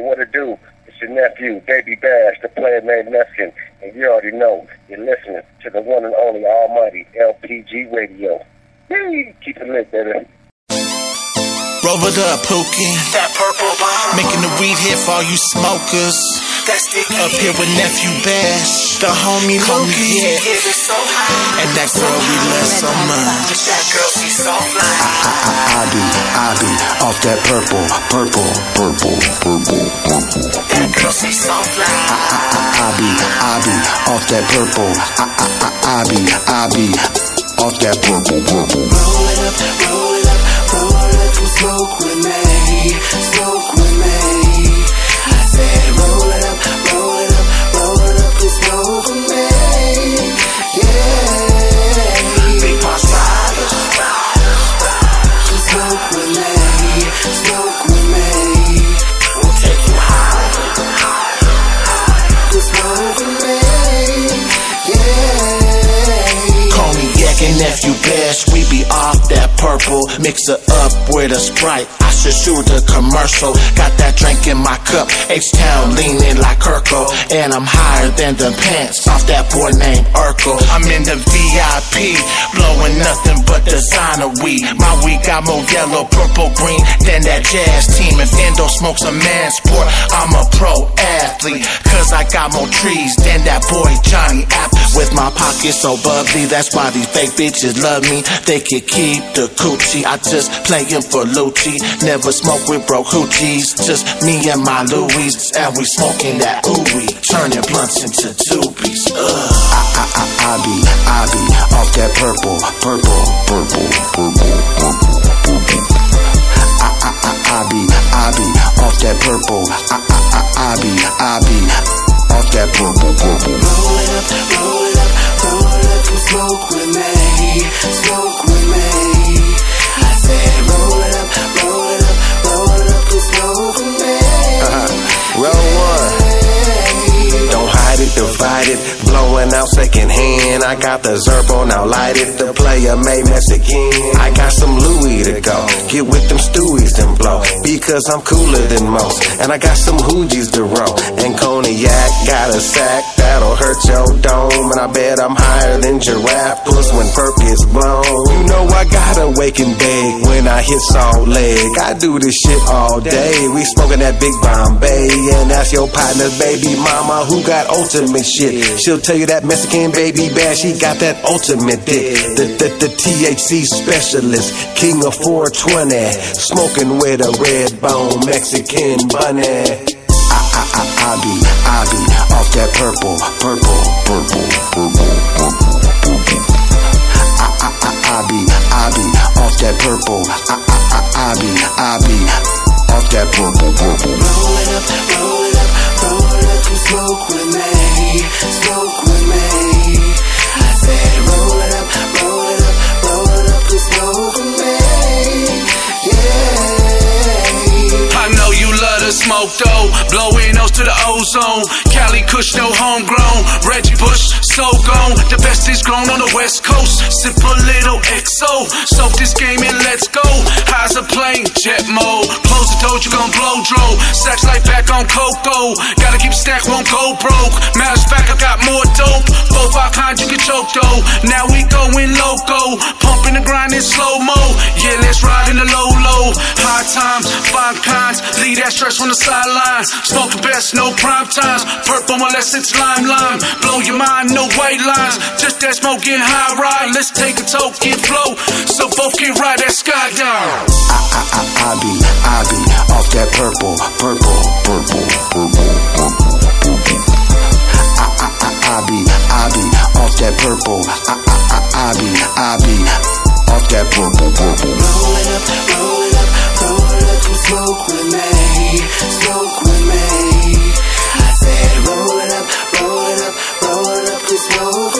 Hey, what it do? It's your nephew, Baby Bash, the player named Meskin, and you already know you're listening to the one and only Almighty LPG Radio. Hey, keep it lit, baby. Roll it up, Pookie. That purple bomb. Making the weed hit for all you smokers. That's Up here with nephew Bash, the homie Loki, yeah. Get it so high. And that girl we love so much. That girl, she's so fly. I be, I be off that purple, purple, purple, purple, purple. That girl, she's so fly. I be, I be off that purple. I, I, I, I be, I be off that purple, purple. Roll it up, roll it up, roll it up, come smoke with me, smoke with me. Nephew Bash, we be off that purple. Mix it up with a Sprite. I should shoot a commercial. Got that drink in my cup. H-Town leaning like Urkel. And I'm higher than the pants off that boy named Urkel. I'm in the VIP, blowing nothing but designer weed. My weed got more yellow, purple, green than that jazz team. If Endo smokes a man sport, I'm a pro athlete. Cause I got more trees than that boy Johnny App. With my pockets so bubbly, that's why these fake bitches love me. They can keep the coochie. I just playin' for Lucci. Never smoke with broke hoochies. Just me and my Louis. And we smoking that ooey. Turning blunts into doobies. Ugh. I, I, I be, I be off that purple, purple, purple, purple. Out second hand. I got the Zerpo, now light it. The player may mess again. I got some Louis to go. Get with them Stewies and blow. Because I'm cooler than most. And I got some Hoogies to roll. And cognac, got a sack that'll hurt your dome. And I bet I'm higher than giraffe puss when perk is blown. You know I gotta wake and when I hit Salt Lake. I do this shit all day. We smoking that big Bombay. And that's your partner's baby mama who got ultimate shit. She'll tell you that Mexican baby bad, she got that ultimate dick. The, the, the THC specialist, king of 420. Smoking with a red bone Mexican bunny. I, I, I, be, I be off that purple, purple, purple, purple, purple. Smoke though, blowing those to the ozone. Cali Kush, no homegrown. Reggie Bush, so gone. The best is grown on the west coast. Sip a little XO, soak this game and let's go. How's a plane? Jet mode. Close the door, you gon' blow dro. Sex life back on Coco. Gotta keep stack, won't go broke. Matter fact, I got more dope. Both kinds you can choke though. Now we going loco, pumping the grind in slow mo. Yeah, let's ride in the low low. High times, Leave that stress on the sideline. Smoke the best, no prime times. Purple unless it's lime lime. Blow your mind, no white lines. Just that smoke getting high ride. Let's take a token flow. So both can ride that sky down. I, I, I, I be, I be off that purple, purple, purple, purple, purple, purple. I, I, I, I be, I be off that purple. Slow.